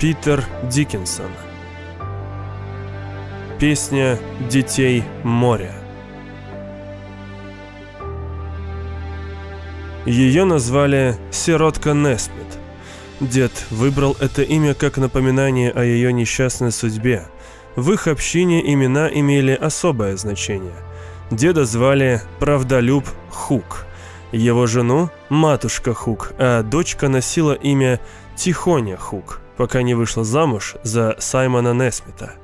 Питер Диккенсон Песня детей моря Ее назвали «Сиротка Несмит». Дед выбрал это имя как напоминание о ее несчастной судьбе. В их общине имена имели особое значение. Деда звали Правдолюб Хук, его жену – Матушка Хук, а дочка носила имя Тихоня Хук, пока не вышла замуж за Саймона Несмита.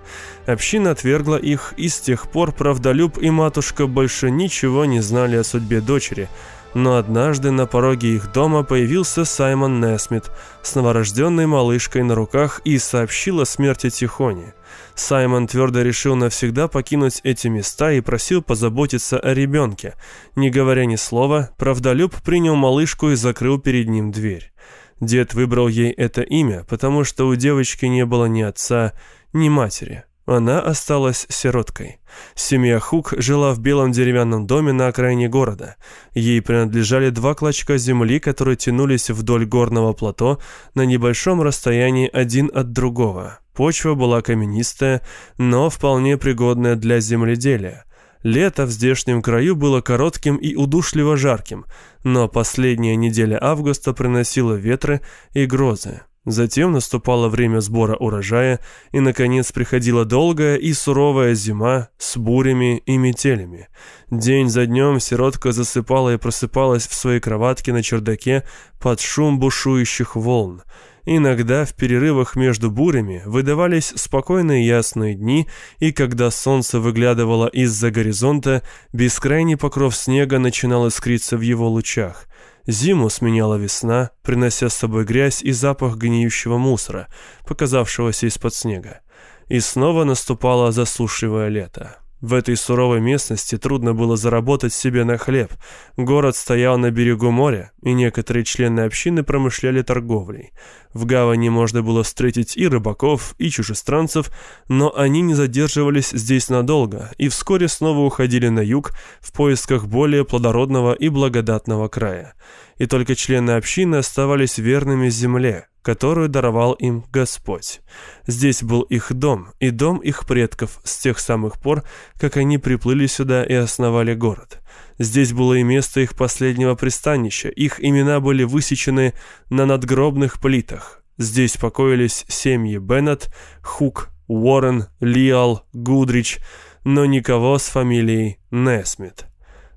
Община отвергла их, и с тех пор Правдолюб и матушка больше ничего не знали о судьбе дочери – но однажды на пороге их дома появился Саймон Несмит с новорожденной малышкой на руках и сообщил о смерти Тихони. Саймон твердо решил навсегда покинуть эти места и просил позаботиться о ребенке. Не говоря ни слова, правдолюб принял малышку и закрыл перед ним дверь. Дед выбрал ей это имя, потому что у девочки не было ни отца, ни матери. Она осталась сироткой. Семья Хук жила в белом деревянном доме на окраине города. Ей принадлежали два клочка земли, которые тянулись вдоль горного плато на небольшом расстоянии один от другого. Почва была каменистая, но вполне пригодная для земледелия. Лето в здешнем краю было коротким и удушливо жарким, но последняя неделя августа приносила ветры и грозы. Затем наступало время сбора урожая, и, наконец, приходила долгая и суровая зима с бурями и метелями. День за днем сиротка засыпала и просыпалась в своей кроватке на чердаке под шум бушующих волн. Иногда в перерывах между бурями выдавались спокойные ясные дни, и когда солнце выглядывало из-за горизонта, бескрайний покров снега начинал искриться в его лучах – Зиму сменяла весна, принося с собой грязь и запах гниющего мусора, показавшегося из-под снега. И снова наступало засушливое лето. В этой суровой местности трудно было заработать себе на хлеб. Город стоял на берегу моря, и некоторые члены общины промышляли торговлей. В гавани можно было встретить и рыбаков, и чужестранцев, но они не задерживались здесь надолго и вскоре снова уходили на юг в поисках более плодородного и благодатного края. И только члены общины оставались верными земле, которую даровал им Господь. Здесь был их дом и дом их предков с тех самых пор, как они приплыли сюда и основали город. Здесь было и место их последнего пристанища, их имена были высечены на надгробных плитах. Здесь покоились семьи Беннет, Хук, Уоррен, Лиал, Гудрич, но никого с фамилией Несмит.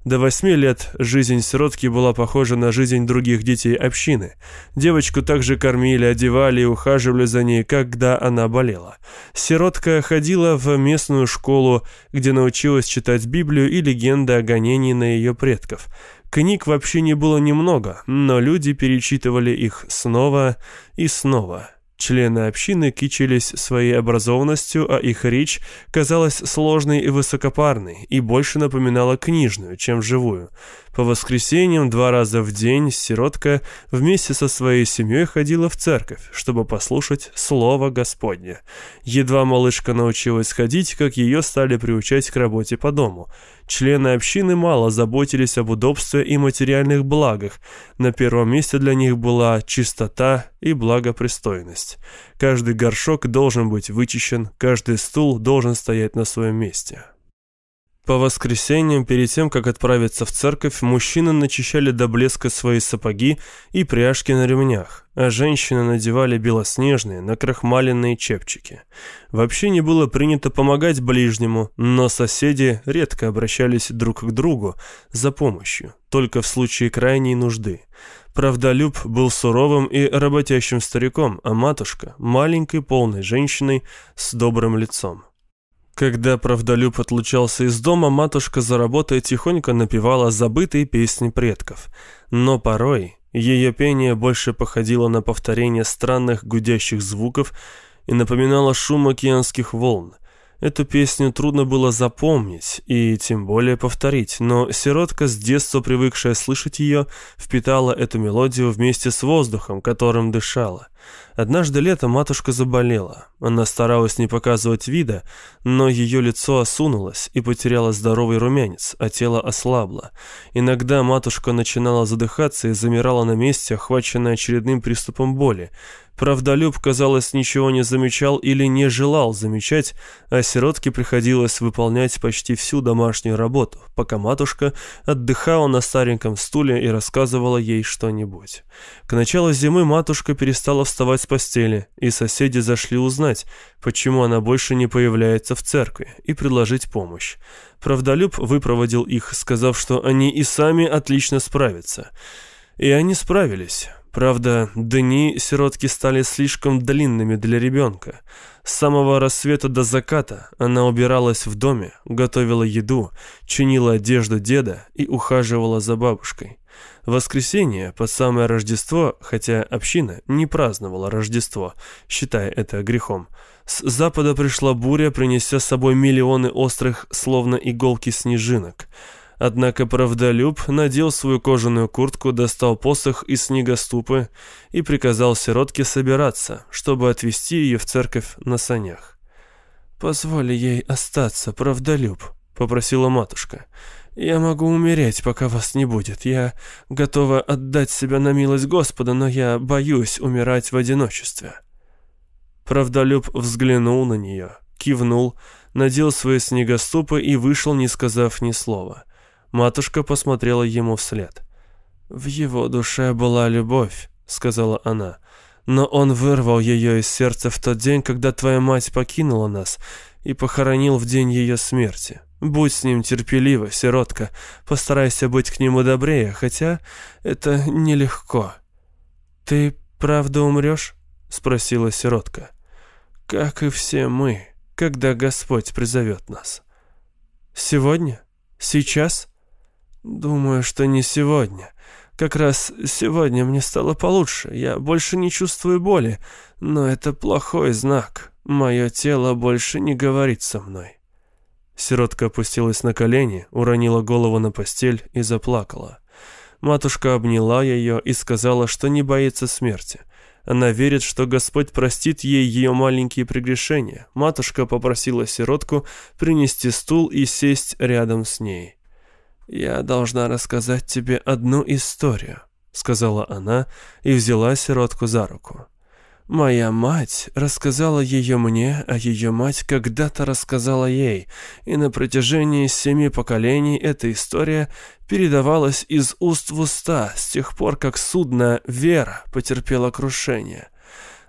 До восьми лет жизнь сиротки была похожа на жизнь других детей общины. Девочку также кормили, одевали и ухаживали за ней, когда она болела. Сиротка ходила в местную школу, где научилась читать Библию и легенды о гонении на ее предков. Книг вообще не было немного, но люди перечитывали их снова и снова. Члены общины кичились своей образованностью, а их речь казалась сложной и высокопарной, и больше напоминала книжную, чем живую. По воскресеньям два раза в день сиротка вместе со своей семьей ходила в церковь, чтобы послушать Слово Господне. Едва малышка научилась ходить, как ее стали приучать к работе по дому – Члены общины мало заботились об удобстве и материальных благах. На первом месте для них была чистота и благопристойность. Каждый горшок должен быть вычищен, каждый стул должен стоять на своем месте. По воскресеньям, перед тем, как отправиться в церковь, мужчины начищали до блеска свои сапоги и пряжки на ремнях, а женщины надевали белоснежные, накрахмаленные чепчики. Вообще не было принято помогать ближнему, но соседи редко обращались друг к другу за помощью, только в случае крайней нужды. Правдолюб был суровым и работящим стариком, а матушка – маленькой полной женщиной с добрым лицом. Когда правдолюб отлучался из дома, матушка за работой тихонько напевала забытые песни предков. Но порой ее пение больше походило на повторение странных гудящих звуков и напоминало шум океанских волн – Эту песню трудно было запомнить и тем более повторить, но сиротка, с детства привыкшая слышать ее, впитала эту мелодию вместе с воздухом, которым дышала. Однажды летом матушка заболела. Она старалась не показывать вида, но ее лицо осунулось и потеряло здоровый румянец, а тело ослабло. Иногда матушка начинала задыхаться и замирала на месте, охваченная очередным приступом боли. Правдолюб, казалось, ничего не замечал или не желал замечать, а сиротке приходилось выполнять почти всю домашнюю работу, пока матушка отдыхала на стареньком стуле и рассказывала ей что-нибудь. К началу зимы матушка перестала вставать с постели, и соседи зашли узнать, почему она больше не появляется в церкви, и предложить помощь. Правдолюб выпроводил их, сказав, что они и сами отлично справятся. И они справились. Правда, дни сиротки стали слишком длинными для ребенка. С самого рассвета до заката она убиралась в доме, готовила еду, чинила одежду деда и ухаживала за бабушкой. В воскресенье, под самое Рождество, хотя община не праздновала Рождество, считая это грехом, с запада пришла буря, принеся с собой миллионы острых, словно иголки снежинок – Однако правдолюб надел свою кожаную куртку, достал посох из снегоступы и приказал сиротке собираться, чтобы отвезти ее в церковь на санях. «Позволь ей остаться, правдолюб», — попросила матушка. «Я могу умереть, пока вас не будет. Я готова отдать себя на милость Господа, но я боюсь умирать в одиночестве». Правдолюб взглянул на нее, кивнул, надел свои снегоступы и вышел, не сказав ни слова. Матушка посмотрела ему вслед. «В его душе была любовь», — сказала она. «Но он вырвал ее из сердца в тот день, когда твоя мать покинула нас, и похоронил в день ее смерти. Будь с ним терпелива, сиротка, постарайся быть к нему добрее, хотя это нелегко». «Ты правда умрешь?» — спросила сиротка. «Как и все мы, когда Господь призовет нас». «Сегодня? Сейчас?» «Думаю, что не сегодня. Как раз сегодня мне стало получше. Я больше не чувствую боли, но это плохой знак. Мое тело больше не говорит со мной». Сиротка опустилась на колени, уронила голову на постель и заплакала. Матушка обняла ее и сказала, что не боится смерти. Она верит, что Господь простит ей ее маленькие прегрешения. Матушка попросила сиротку принести стул и сесть рядом с ней. «Я должна рассказать тебе одну историю», — сказала она и взяла сиротку за руку. «Моя мать рассказала ее мне, а ее мать когда-то рассказала ей, и на протяжении семи поколений эта история передавалась из уст в уста с тех пор, как судно «Вера» потерпело крушение.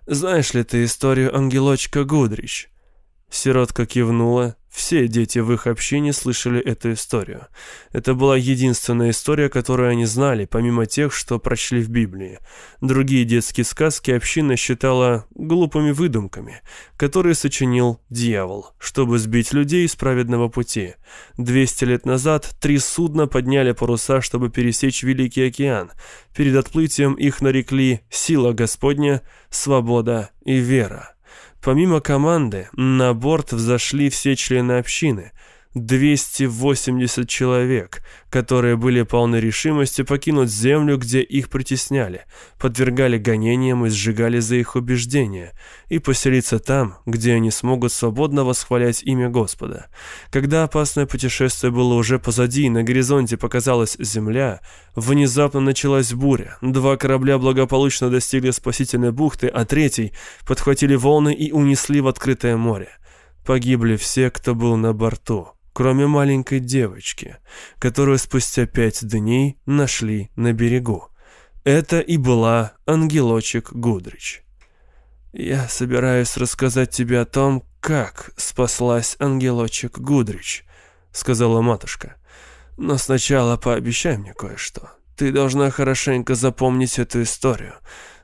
Знаешь ли ты историю ангелочка Гудрич?» Сиротка кивнула все дети в их общине слышали эту историю. Это была единственная история, которую они знали, помимо тех, что прочли в Библии. Другие детские сказки община считала глупыми выдумками, которые сочинил дьявол, чтобы сбить людей с праведного пути. Двести лет назад три судна подняли паруса, чтобы пересечь Великий океан. Перед отплытием их нарекли «Сила Господня», «Свобода» и «Вера». Помимо команды, на борт взошли все члены общины, 280 человек, которые были полны решимости покинуть землю, где их притесняли, подвергали гонениям и сжигали за их убеждения, и поселиться там, где они смогут свободно восхвалять имя Господа. Когда опасное путешествие было уже позади и на горизонте показалась земля, внезапно началась буря. Два корабля благополучно достигли спасительной бухты, а третий подхватили волны и унесли в открытое море. Погибли все, кто был на борту кроме маленькой девочки, которую спустя пять дней нашли на берегу. Это и была ангелочек Гудрич. «Я собираюсь рассказать тебе о том, как спаслась ангелочек Гудрич», — сказала матушка. «Но сначала пообещай мне кое-что. Ты должна хорошенько запомнить эту историю,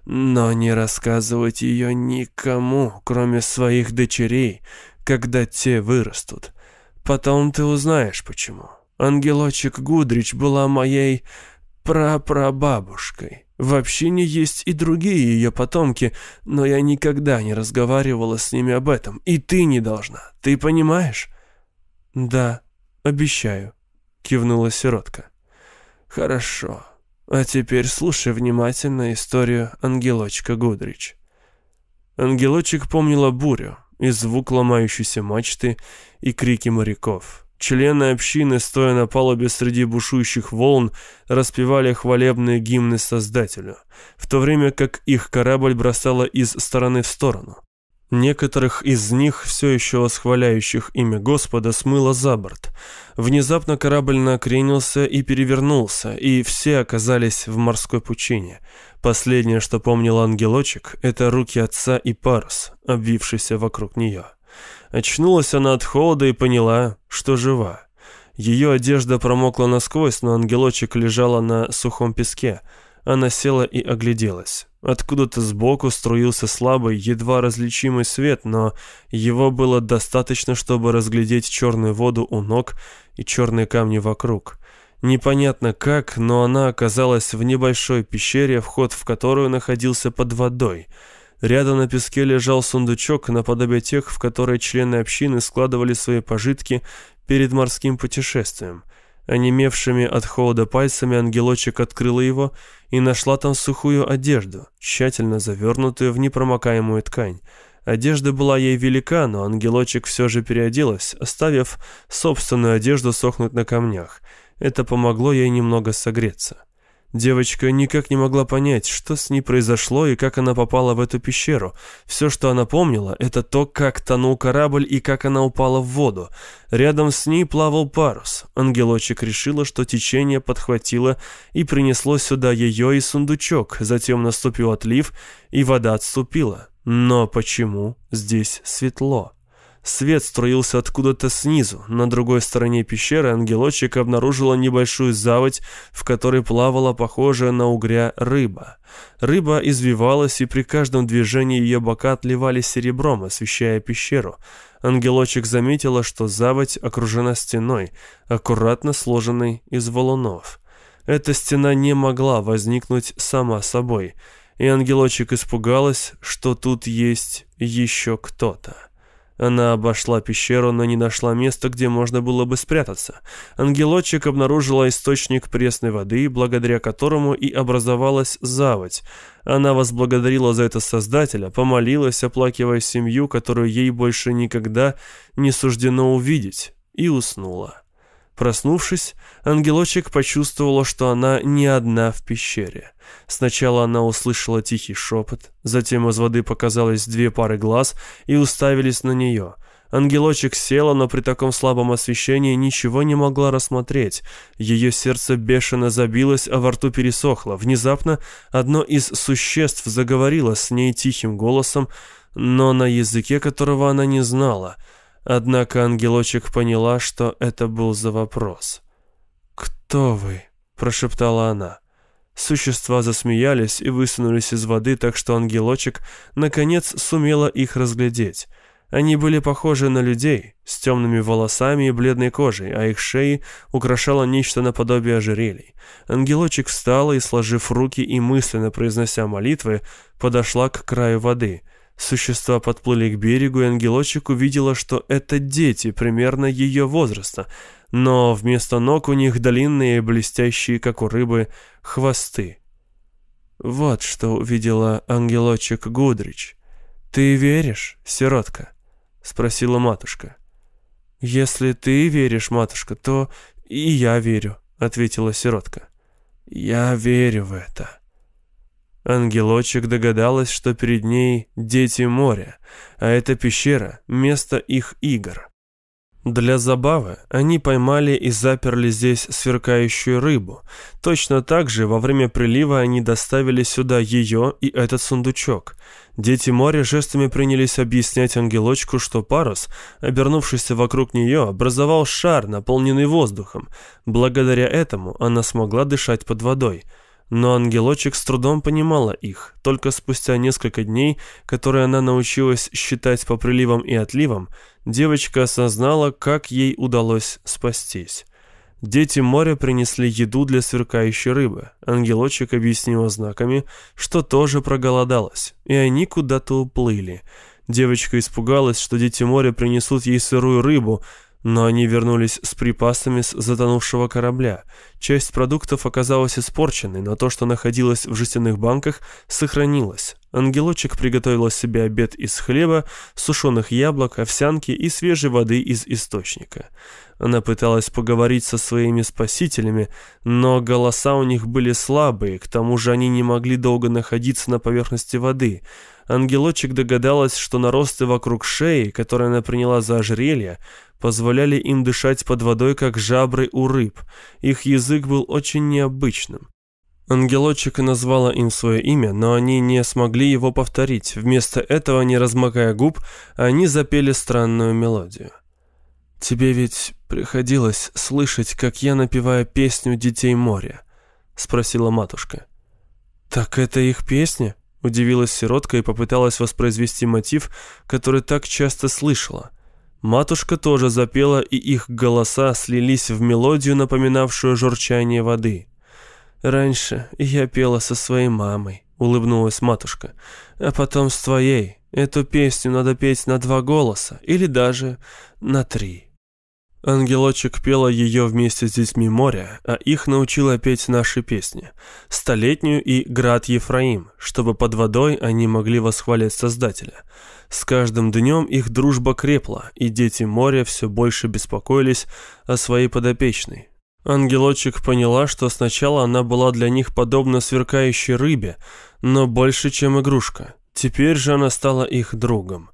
но не рассказывать ее никому, кроме своих дочерей, когда те вырастут. Потом ты узнаешь, почему. Ангелочек Гудрич была моей прапрабабушкой. В общине есть и другие ее потомки, но я никогда не разговаривала с ними об этом, и ты не должна. Ты понимаешь? Да, обещаю, кивнула сиротка. Хорошо. А теперь слушай внимательно историю ангелочка Гудрич. Ангелочек помнила бурю, и звук ломающейся мачты, и крики моряков. Члены общины, стоя на палубе среди бушующих волн, распевали хвалебные гимны Создателю, в то время как их корабль бросала из стороны в сторону. Некоторых из них, все еще восхваляющих имя Господа, смыло за борт. Внезапно корабль накренился и перевернулся, и все оказались в морской пучине. Последнее, что помнил ангелочек, это руки отца и парус, обвившийся вокруг нее. Очнулась она от холода и поняла, что жива. Ее одежда промокла насквозь, но ангелочек лежала на сухом песке. Она села и огляделась. Откуда-то сбоку струился слабый, едва различимый свет, но его было достаточно, чтобы разглядеть черную воду у ног и черные камни вокруг. Непонятно как, но она оказалась в небольшой пещере, вход в которую находился под водой – Рядом на песке лежал сундучок, наподобие тех, в которые члены общины складывали свои пожитки перед морским путешествием. Онемевшими от холода пальцами ангелочек открыла его и нашла там сухую одежду, тщательно завернутую в непромокаемую ткань. Одежда была ей велика, но ангелочек все же переоделась, оставив собственную одежду сохнуть на камнях. Это помогло ей немного согреться. Девочка никак не могла понять, что с ней произошло и как она попала в эту пещеру. Все, что она помнила, это то, как тонул корабль и как она упала в воду. Рядом с ней плавал парус. Ангелочек решила, что течение подхватило и принесло сюда ее и сундучок. Затем наступил отлив, и вода отступила. Но почему здесь светло? Свет струился откуда-то снизу. На другой стороне пещеры ангелочек обнаружила небольшую заводь, в которой плавала похожая на угря рыба. Рыба извивалась, и при каждом движении ее бока отливались серебром, освещая пещеру. Ангелочек заметила, что заводь окружена стеной, аккуратно сложенной из валунов. Эта стена не могла возникнуть сама собой, и ангелочек испугалась, что тут есть еще кто-то. Она обошла пещеру, но не нашла места, где можно было бы спрятаться. Ангелочек обнаружила источник пресной воды, благодаря которому и образовалась заводь. Она возблагодарила за это Создателя, помолилась, оплакивая семью, которую ей больше никогда не суждено увидеть, и уснула. Проснувшись, ангелочек почувствовала, что она не одна в пещере. Сначала она услышала тихий шепот, затем из воды показалось две пары глаз и уставились на нее. Ангелочек села, но при таком слабом освещении ничего не могла рассмотреть. Ее сердце бешено забилось, а во рту пересохло. Внезапно одно из существ заговорило с ней тихим голосом, но на языке которого она не знала — Однако ангелочек поняла, что это был за вопрос. «Кто вы?» – прошептала она. Существа засмеялись и высунулись из воды, так что ангелочек наконец сумела их разглядеть. Они были похожи на людей, с темными волосами и бледной кожей, а их шеи украшало нечто наподобие ожерелий. Ангелочек встала и, сложив руки и мысленно произнося молитвы, подошла к краю воды – Существа подплыли к берегу, и ангелочек увидела, что это дети примерно ее возраста, но вместо ног у них длинные, блестящие, как у рыбы, хвосты. Вот что увидела ангелочек Гудрич. «Ты веришь, сиротка?» — спросила матушка. «Если ты веришь, матушка, то и я верю», — ответила сиротка. «Я верю в это», Ангелочек догадалась, что перед ней дети моря, а эта пещера — место их игр. Для забавы они поймали и заперли здесь сверкающую рыбу. Точно так же во время прилива они доставили сюда ее и этот сундучок. Дети моря жестами принялись объяснять ангелочку, что парус, обернувшийся вокруг нее, образовал шар, наполненный воздухом. Благодаря этому она смогла дышать под водой — но ангелочек с трудом понимала их. Только спустя несколько дней, которые она научилась считать по приливам и отливам, девочка осознала, как ей удалось спастись. Дети моря принесли еду для сверкающей рыбы. Ангелочек объяснила знаками, что тоже проголодалась, и они куда-то уплыли. Девочка испугалась, что дети моря принесут ей сырую рыбу, но они вернулись с припасами с затонувшего корабля. Часть продуктов оказалась испорченной, но то, что находилось в жестяных банках, сохранилось. Ангелочек приготовила себе обед из хлеба, сушеных яблок, овсянки и свежей воды из источника. Она пыталась поговорить со своими спасителями, но голоса у них были слабые, к тому же они не могли долго находиться на поверхности воды. Ангелочек догадалась, что наросты вокруг шеи, которые она приняла за ожерелье, позволяли им дышать под водой, как жабры у рыб. Их язык был очень необычным. Ангелочек назвала им свое имя, но они не смогли его повторить. Вместо этого, не размыкая губ, они запели странную мелодию. «Тебе ведь приходилось слышать, как я напеваю песню «Детей моря»?» — спросила матушка. «Так это их песня?» — удивилась сиротка и попыталась воспроизвести мотив, который так часто слышала. Матушка тоже запела, и их голоса слились в мелодию, напоминавшую журчание воды. «Раньше я пела со своей мамой», — улыбнулась матушка. «А потом с твоей. Эту песню надо петь на два голоса, или даже на три». Ангелочек пела ее вместе с детьми моря, а их научила петь наши песни. Столетнюю и Град Ефраим, чтобы под водой они могли восхвалять Создателя. С каждым днем их дружба крепла, и дети моря все больше беспокоились о своей подопечной, Ангелочек поняла, что сначала она была для них подобна сверкающей рыбе, но больше, чем игрушка. Теперь же она стала их другом.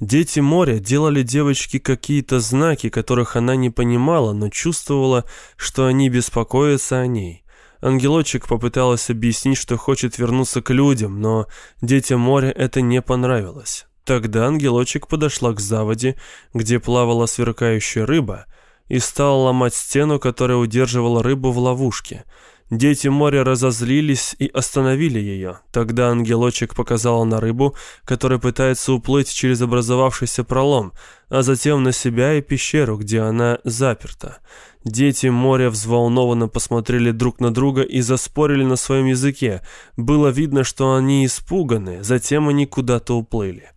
Дети моря делали девочке какие-то знаки, которых она не понимала, но чувствовала, что они беспокоятся о ней. Ангелочек попыталась объяснить, что хочет вернуться к людям, но детям моря это не понравилось. Тогда ангелочек подошла к заводе, где плавала сверкающая рыба, и стал ломать стену, которая удерживала рыбу в ловушке. Дети моря разозлились и остановили ее. Тогда ангелочек показал на рыбу, которая пытается уплыть через образовавшийся пролом, а затем на себя и пещеру, где она заперта. Дети моря взволнованно посмотрели друг на друга и заспорили на своем языке. Было видно, что они испуганы, затем они куда-то уплыли.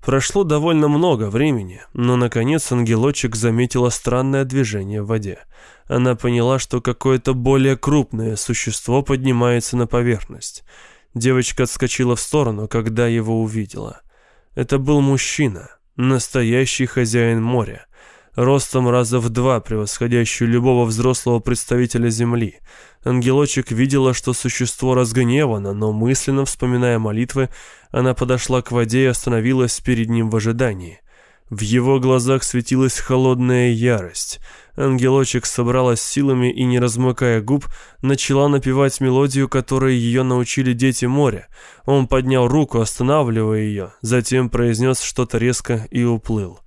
Прошло довольно много времени, но, наконец, ангелочек заметила странное движение в воде. Она поняла, что какое-то более крупное существо поднимается на поверхность. Девочка отскочила в сторону, когда его увидела. Это был мужчина, настоящий хозяин моря ростом раза в два превосходящую любого взрослого представителя Земли. Ангелочек видела, что существо разгневано, но мысленно вспоминая молитвы, она подошла к воде и остановилась перед ним в ожидании. В его глазах светилась холодная ярость. Ангелочек собралась силами и, не размыкая губ, начала напевать мелодию, которой ее научили дети моря. Он поднял руку, останавливая ее, затем произнес что-то резко и уплыл.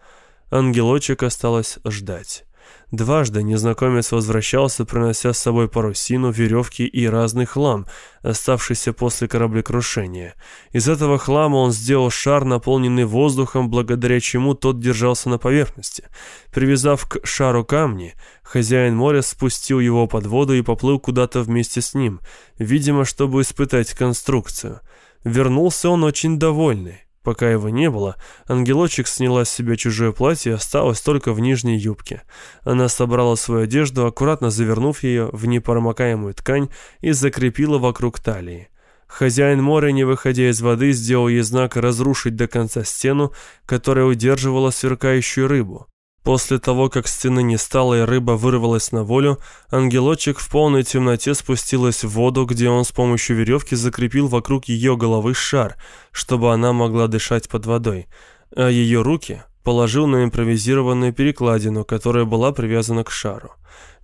Ангелочек осталось ждать. Дважды незнакомец возвращался, принося с собой парусину, веревки и разный хлам, оставшийся после кораблекрушения. Из этого хлама он сделал шар, наполненный воздухом, благодаря чему тот держался на поверхности. Привязав к шару камни, хозяин моря спустил его под воду и поплыл куда-то вместе с ним, видимо, чтобы испытать конструкцию. Вернулся он очень довольный. Пока его не было, ангелочек сняла с себя чужое платье и осталась только в нижней юбке. Она собрала свою одежду, аккуратно завернув ее в непромокаемую ткань и закрепила вокруг талии. Хозяин моря, не выходя из воды, сделал ей знак разрушить до конца стену, которая удерживала сверкающую рыбу. После того, как стены не стало и рыба вырвалась на волю, ангелочек в полной темноте спустилась в воду, где он с помощью веревки закрепил вокруг ее головы шар, чтобы она могла дышать под водой, а ее руки положил на импровизированную перекладину, которая была привязана к шару.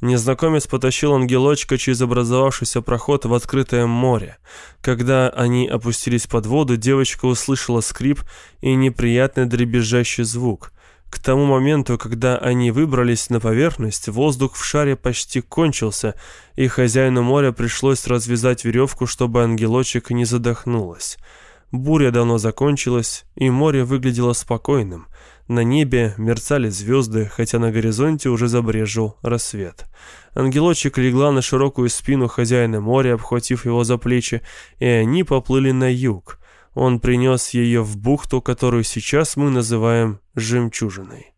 Незнакомец потащил ангелочка через образовавшийся проход в открытое море. Когда они опустились под воду, девочка услышала скрип и неприятный дребезжащий звук – к тому моменту, когда они выбрались на поверхность, воздух в шаре почти кончился, и хозяину моря пришлось развязать веревку, чтобы ангелочек не задохнулась. Буря давно закончилась, и море выглядело спокойным. На небе мерцали звезды, хотя на горизонте уже забрежил рассвет. Ангелочек легла на широкую спину хозяина моря, обхватив его за плечи, и они поплыли на юг. Он принес ее в бухту, которую сейчас мы называем «жемчужиной».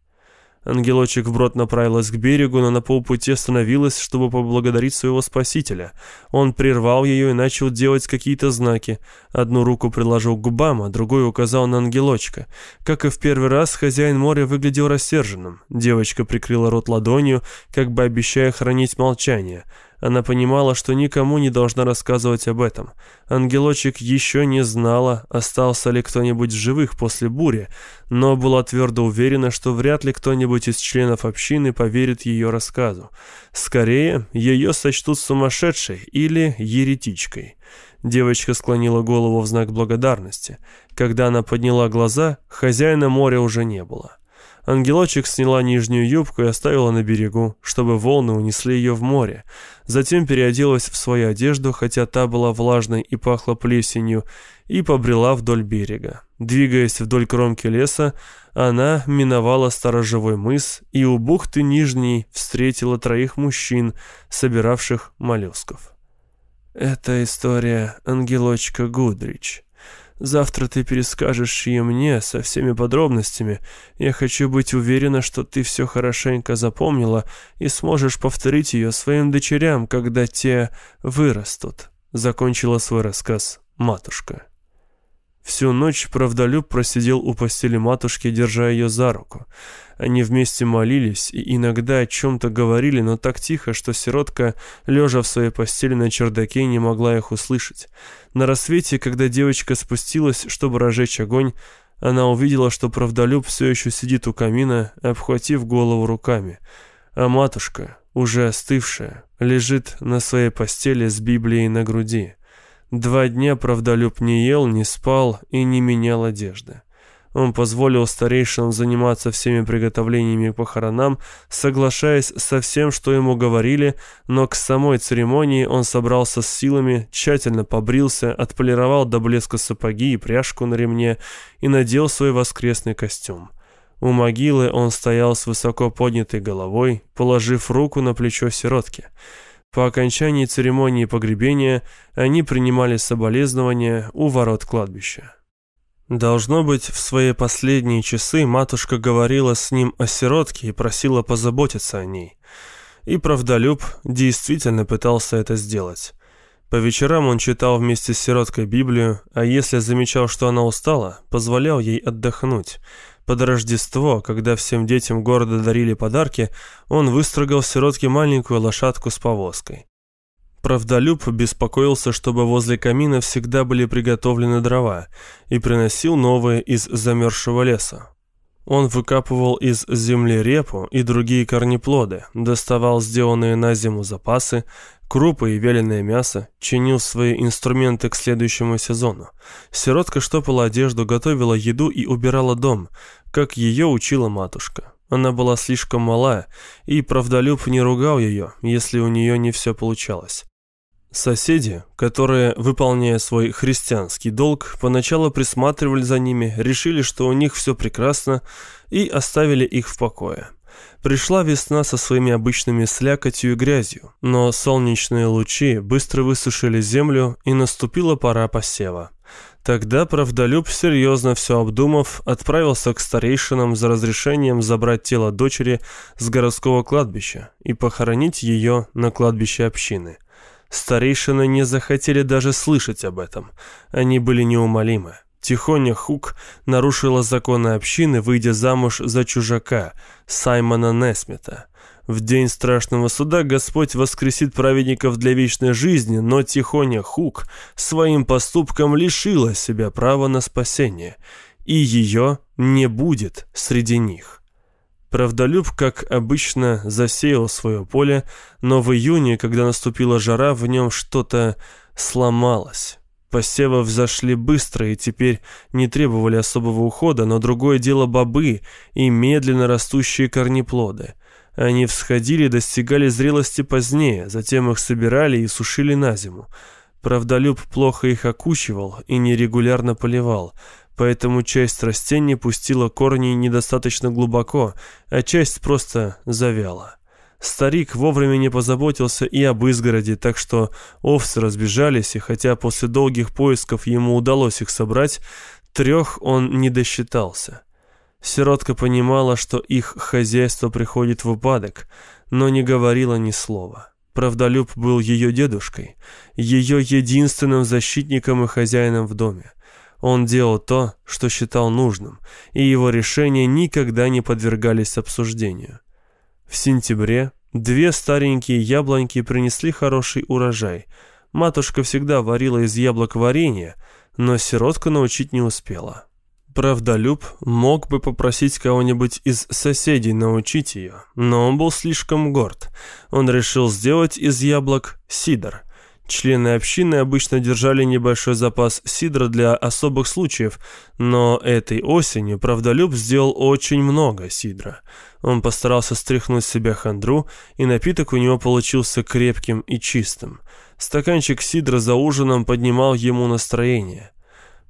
Ангелочек вброд направилась к берегу, но на полпути остановилась, чтобы поблагодарить своего спасителя. Он прервал ее и начал делать какие-то знаки. Одну руку приложил к губам, а другую указал на ангелочка. Как и в первый раз, хозяин моря выглядел рассерженным. Девочка прикрыла рот ладонью, как бы обещая хранить молчание. Она понимала, что никому не должна рассказывать об этом. Ангелочек еще не знала, остался ли кто-нибудь в живых после бури, но была твердо уверена, что вряд ли кто-нибудь из членов общины поверит ее рассказу. Скорее, ее сочтут сумасшедшей или еретичкой. Девочка склонила голову в знак благодарности. Когда она подняла глаза, хозяина моря уже не было. Ангелочек сняла нижнюю юбку и оставила на берегу, чтобы волны унесли ее в море. Затем переоделась в свою одежду, хотя та была влажной и пахла плесенью, и побрела вдоль берега. Двигаясь вдоль кромки леса, она миновала сторожевой мыс и у бухты Нижней встретила троих мужчин, собиравших моллюсков. «Это история ангелочка Гудрич», Завтра ты перескажешь ее мне со всеми подробностями. Я хочу быть уверена, что ты все хорошенько запомнила и сможешь повторить ее своим дочерям, когда те вырастут», — закончила свой рассказ матушка. Всю ночь правдолюб просидел у постели матушки, держа ее за руку. Они вместе молились и иногда о чем-то говорили, но так тихо, что сиротка, лежа в своей постели на чердаке, не могла их услышать. На рассвете, когда девочка спустилась, чтобы разжечь огонь, она увидела, что правдолюб все еще сидит у камина, обхватив голову руками. А матушка, уже остывшая, лежит на своей постели с Библией на груди. Два дня правдолюб не ел, не спал и не менял одежды. Он позволил старейшинам заниматься всеми приготовлениями к похоронам, соглашаясь со всем, что ему говорили, но к самой церемонии он собрался с силами, тщательно побрился, отполировал до блеска сапоги и пряжку на ремне и надел свой воскресный костюм. У могилы он стоял с высоко поднятой головой, положив руку на плечо сиротки. По окончании церемонии погребения они принимали соболезнования у ворот кладбища. Должно быть, в свои последние часы матушка говорила с ним о сиротке и просила позаботиться о ней. И правдолюб действительно пытался это сделать. По вечерам он читал вместе с сироткой Библию, а если замечал, что она устала, позволял ей отдохнуть – под Рождество, когда всем детям города дарили подарки, он выстрогал сиротке маленькую лошадку с повозкой. Правдолюб беспокоился, чтобы возле камина всегда были приготовлены дрова, и приносил новые из замерзшего леса. Он выкапывал из земли репу и другие корнеплоды, доставал сделанные на зиму запасы, крупы и вяленое мясо, чинил свои инструменты к следующему сезону. Сиротка штопала одежду, готовила еду и убирала дом, как ее учила матушка. Она была слишком мала, и правдолюб не ругал ее, если у нее не все получалось. Соседи, которые, выполняя свой христианский долг, поначалу присматривали за ними, решили, что у них все прекрасно, и оставили их в покое. Пришла весна со своими обычными слякотью и грязью, но солнечные лучи быстро высушили землю, и наступила пора посева. Тогда правдолюб, серьезно все обдумав, отправился к старейшинам за разрешением забрать тело дочери с городского кладбища и похоронить ее на кладбище общины – Старейшины не захотели даже слышать об этом. Они были неумолимы. Тихоня Хук нарушила законы общины, выйдя замуж за чужака, Саймона Несмита. В день страшного суда Господь воскресит праведников для вечной жизни, но Тихоня Хук своим поступком лишила себя права на спасение, и ее не будет среди них. Правдолюб, как обычно, засеял свое поле, но в июне, когда наступила жара, в нем что-то сломалось. Посевы взошли быстро и теперь не требовали особого ухода, но другое дело бобы и медленно растущие корнеплоды. Они всходили и достигали зрелости позднее, затем их собирали и сушили на зиму. Правдолюб плохо их окучивал и нерегулярно поливал – поэтому часть растений пустила корни недостаточно глубоко, а часть просто завяла. Старик вовремя не позаботился и об изгороди, так что овцы разбежались, и хотя после долгих поисков ему удалось их собрать, трех он не досчитался. Сиротка понимала, что их хозяйство приходит в упадок, но не говорила ни слова. Правдолюб был ее дедушкой, ее единственным защитником и хозяином в доме. Он делал то, что считал нужным, и его решения никогда не подвергались обсуждению. В сентябре две старенькие яблоньки принесли хороший урожай. Матушка всегда варила из яблок варенье, но сиротка научить не успела. Правдолюб мог бы попросить кого-нибудь из соседей научить ее, но он был слишком горд. Он решил сделать из яблок сидр. Члены общины обычно держали небольшой запас сидра для особых случаев, но этой осенью Правдолюб сделал очень много сидра. Он постарался стряхнуть с себя хандру, и напиток у него получился крепким и чистым. Стаканчик сидра за ужином поднимал ему настроение.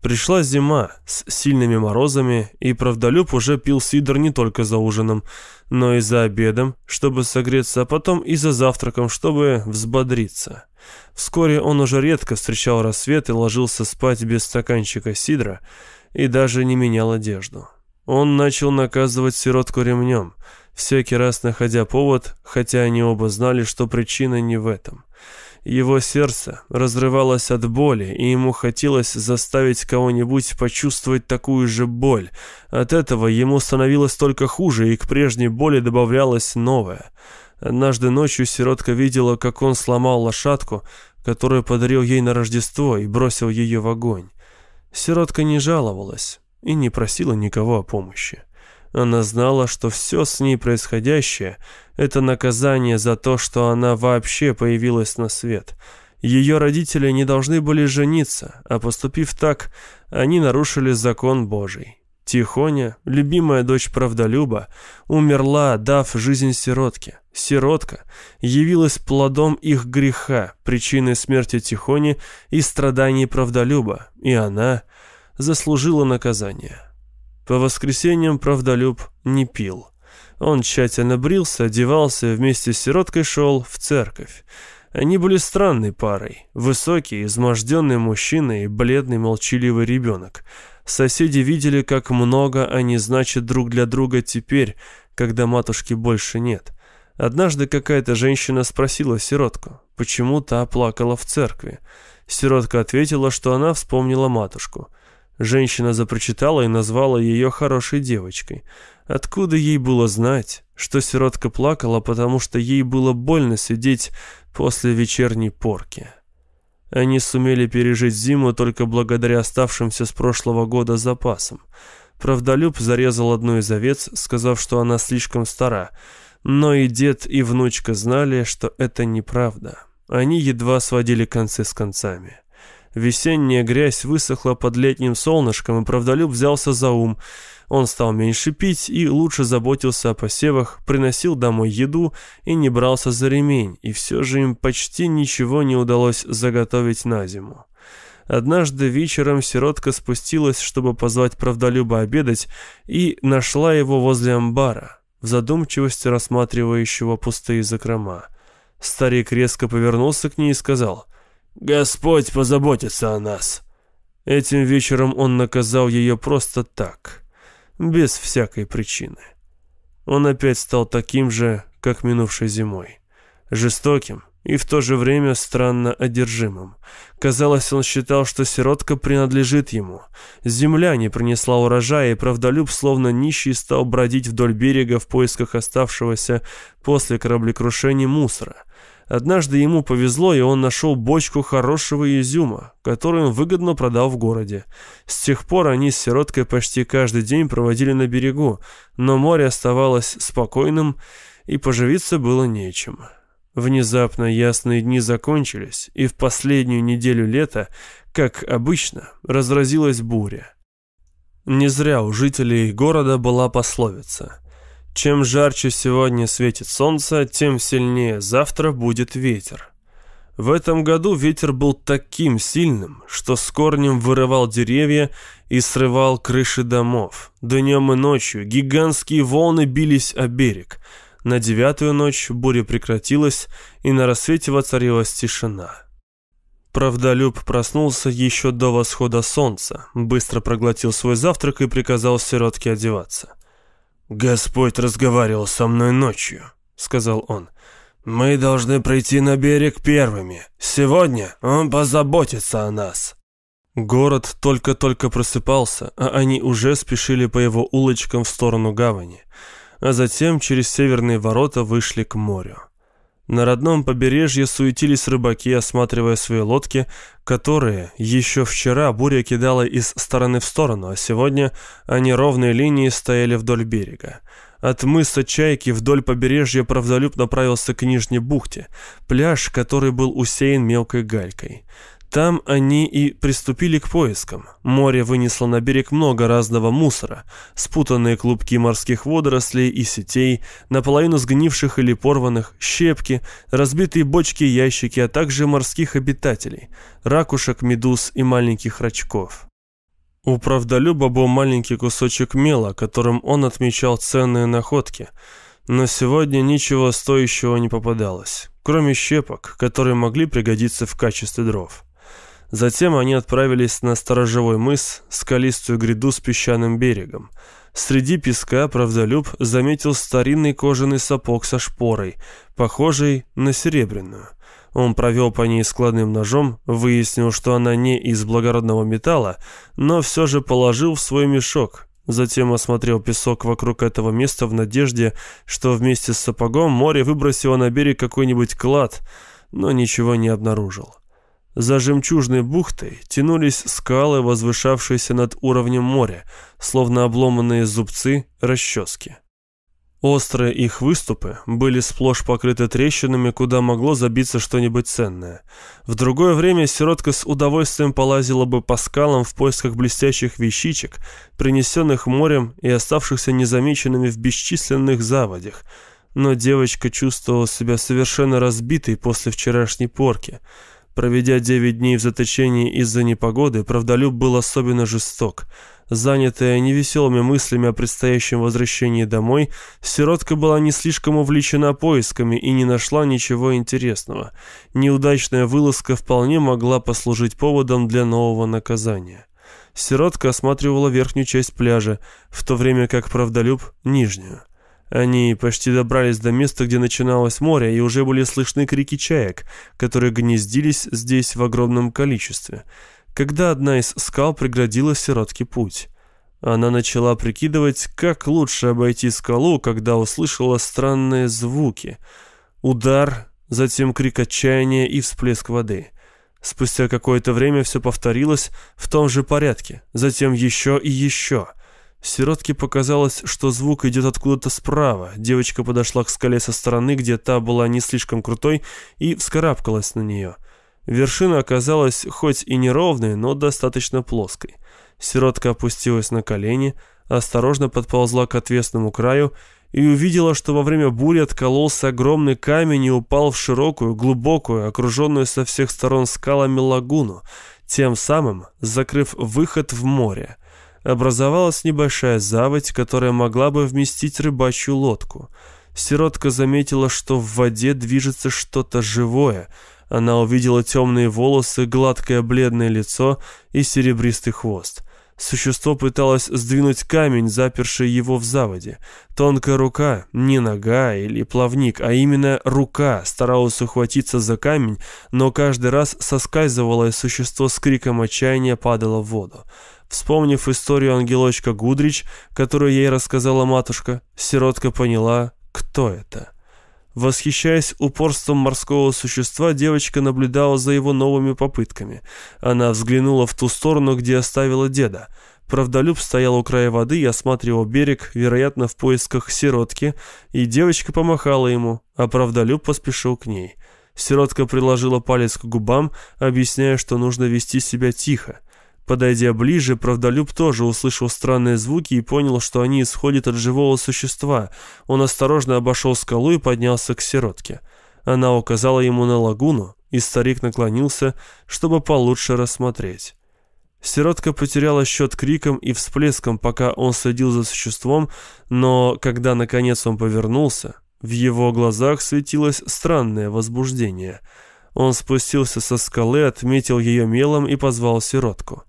Пришла зима с сильными морозами, и Правдолюб уже пил сидр не только за ужином, но и за обедом, чтобы согреться, а потом и за завтраком, чтобы взбодриться. Вскоре он уже редко встречал рассвет и ложился спать без стаканчика сидра и даже не менял одежду. Он начал наказывать сиротку ремнем, всякий раз находя повод, хотя они оба знали, что причина не в этом. Его сердце разрывалось от боли, и ему хотелось заставить кого-нибудь почувствовать такую же боль. От этого ему становилось только хуже, и к прежней боли добавлялось новое. Однажды ночью сиротка видела, как он сломал лошадку, которую подарил ей на Рождество, и бросил ее в огонь. Сиротка не жаловалась и не просила никого о помощи. Она знала, что все с ней происходящее — это наказание за то, что она вообще появилась на свет. Ее родители не должны были жениться, а поступив так, они нарушили закон Божий. Тихоня, любимая дочь правдолюба, умерла, дав жизнь сиротке. Сиротка явилась плодом их греха, причиной смерти Тихони и страданий правдолюба, и она заслужила наказание. По воскресеньям правдолюб не пил. Он тщательно брился, одевался, вместе с сироткой шел в церковь. Они были странной парой. Высокий, изможденный мужчина и бледный, молчаливый ребенок. Соседи видели, как много они значат друг для друга теперь, когда матушки больше нет. Однажды какая-то женщина спросила сиротку, почему та плакала в церкви. Сиротка ответила, что она вспомнила матушку. Женщина запрочитала и назвала ее хорошей девочкой. Откуда ей было знать, что сиротка плакала, потому что ей было больно сидеть после вечерней порки? Они сумели пережить зиму только благодаря оставшимся с прошлого года запасам. Правдолюб зарезал одну из овец, сказав, что она слишком стара. Но и дед, и внучка знали, что это неправда. Они едва сводили концы с концами. Весенняя грязь высохла под летним солнышком, и правдолюб взялся за ум. Он стал меньше пить и лучше заботился о посевах, приносил домой еду и не брался за ремень, и все же им почти ничего не удалось заготовить на зиму. Однажды вечером сиротка спустилась, чтобы позвать правдолюба обедать, и нашла его возле амбара, в задумчивости рассматривающего пустые закрома. Старик резко повернулся к ней и сказал — Господь позаботится о нас. Этим вечером он наказал ее просто так, без всякой причины. Он опять стал таким же, как минувшей зимой. Жестоким и в то же время странно одержимым. Казалось, он считал, что сиротка принадлежит ему. Земля не принесла урожая, и правдолюб, словно нищий, стал бродить вдоль берега в поисках оставшегося после кораблекрушения мусора. Однажды ему повезло, и он нашел бочку хорошего изюма, которую он выгодно продал в городе. С тех пор они с сироткой почти каждый день проводили на берегу, но море оставалось спокойным, и поживиться было нечем. Внезапно ясные дни закончились, и в последнюю неделю лета, как обычно, разразилась буря. Не зря у жителей города была пословица – чем жарче сегодня светит солнце, тем сильнее завтра будет ветер. В этом году ветер был таким сильным, что с корнем вырывал деревья и срывал крыши домов. Днем и ночью гигантские волны бились о берег. На девятую ночь буря прекратилась, и на рассвете воцарилась тишина. Правдолюб проснулся еще до восхода солнца, быстро проглотил свой завтрак и приказал сиротке одеваться. «Господь разговаривал со мной ночью», — сказал он. «Мы должны пройти на берег первыми. Сегодня он позаботится о нас». Город только-только просыпался, а они уже спешили по его улочкам в сторону гавани, а затем через северные ворота вышли к морю. На родном побережье суетились рыбаки, осматривая свои лодки, которые еще вчера буря кидала из стороны в сторону, а сегодня они ровной линией стояли вдоль берега. От мыса Чайки вдоль побережья правдолюб направился к Нижней бухте, пляж, который был усеян мелкой галькой. Там они и приступили к поискам. Море вынесло на берег много разного мусора, спутанные клубки морских водорослей и сетей, наполовину сгнивших или порванных, щепки, разбитые бочки и ящики, а также морских обитателей, ракушек, медуз и маленьких рачков. У правдолюба был маленький кусочек мела, которым он отмечал ценные находки, но сегодня ничего стоящего не попадалось, кроме щепок, которые могли пригодиться в качестве дров. Затем они отправились на сторожевой мыс, скалистую гряду с песчаным берегом. Среди песка правдолюб заметил старинный кожаный сапог со шпорой, похожий на серебряную. Он провел по ней складным ножом, выяснил, что она не из благородного металла, но все же положил в свой мешок. Затем осмотрел песок вокруг этого места в надежде, что вместе с сапогом море выбросило на берег какой-нибудь клад, но ничего не обнаружил. За жемчужной бухтой тянулись скалы, возвышавшиеся над уровнем моря, словно обломанные зубцы расчески. Острые их выступы были сплошь покрыты трещинами, куда могло забиться что-нибудь ценное. В другое время сиротка с удовольствием полазила бы по скалам в поисках блестящих вещичек, принесенных морем и оставшихся незамеченными в бесчисленных заводях. Но девочка чувствовала себя совершенно разбитой после вчерашней порки – Проведя девять дней в заточении из-за непогоды, правдолюб был особенно жесток. Занятая невеселыми мыслями о предстоящем возвращении домой, сиротка была не слишком увлечена поисками и не нашла ничего интересного. Неудачная вылазка вполне могла послужить поводом для нового наказания. Сиротка осматривала верхнюю часть пляжа, в то время как правдолюб — нижнюю. Они почти добрались до места, где начиналось море, и уже были слышны крики чаек, которые гнездились здесь в огромном количестве, когда одна из скал преградила сиротке путь. Она начала прикидывать, как лучше обойти скалу, когда услышала странные звуки. Удар, затем крик отчаяния и всплеск воды. Спустя какое-то время все повторилось в том же порядке, затем еще и еще — Сиротке показалось, что звук идет откуда-то справа. Девочка подошла к скале со стороны, где та была не слишком крутой, и вскарабкалась на нее. Вершина оказалась хоть и неровной, но достаточно плоской. Сиротка опустилась на колени, осторожно подползла к отвесному краю и увидела, что во время бури откололся огромный камень и упал в широкую, глубокую, окруженную со всех сторон скалами лагуну, тем самым закрыв выход в море образовалась небольшая заводь, которая могла бы вместить рыбачью лодку. Сиротка заметила, что в воде движется что-то живое. Она увидела темные волосы, гладкое бледное лицо и серебристый хвост. Существо пыталось сдвинуть камень, заперший его в заводе. Тонкая рука, не нога или плавник, а именно рука, старалась ухватиться за камень, но каждый раз соскальзывало, и существо с криком отчаяния падало в воду. Вспомнив историю ангелочка Гудрич, которую ей рассказала матушка, сиротка поняла, кто это. Восхищаясь упорством морского существа, девочка наблюдала за его новыми попытками. Она взглянула в ту сторону, где оставила деда. Правдолюб стоял у края воды и осматривал берег, вероятно, в поисках сиротки, и девочка помахала ему, а правдолюб поспешил к ней. Сиротка приложила палец к губам, объясняя, что нужно вести себя тихо. Подойдя ближе, правдолюб тоже услышал странные звуки и понял, что они исходят от живого существа. Он осторожно обошел скалу и поднялся к сиротке. Она указала ему на лагуну, и старик наклонился, чтобы получше рассмотреть. Сиротка потеряла счет криком и всплеском, пока он следил за существом, но когда наконец он повернулся, в его глазах светилось странное возбуждение – Он спустился со скалы, отметил ее мелом и позвал сиротку.